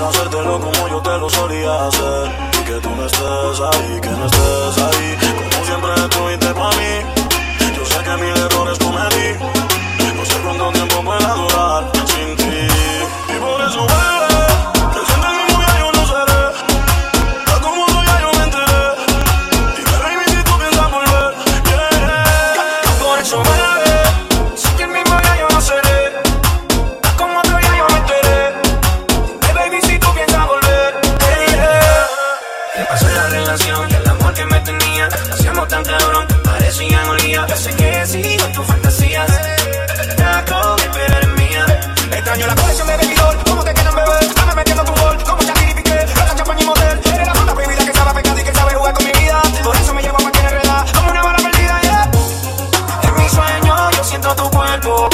quisiera hacértelo como yo te lo solía hacer. Y que tú no estés ahí, que no estés ahí. go.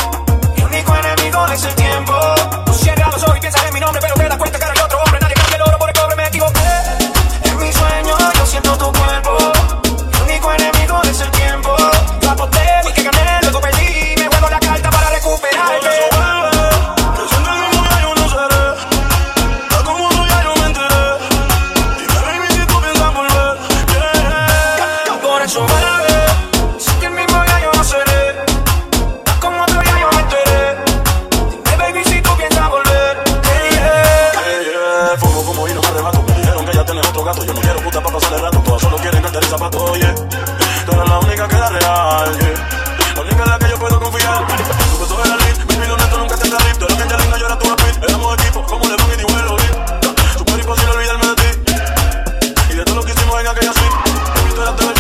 gato. Yo no quiero puta para pasar el rato. Todas solo quieren cantar el zapato, oye. Yeah. Tú eres la única que da real, yeah. La única en la que yo puedo confiar. Tu beso era lit, mi miloneta nunca te rip. Tú eres gente linda, yo era tu rapid. Éramos equipo, como le van y ni vuelo, Tu cuerpo sin olvidarme de ti. Y de todo lo que hicimos en aquella suite. Tú eras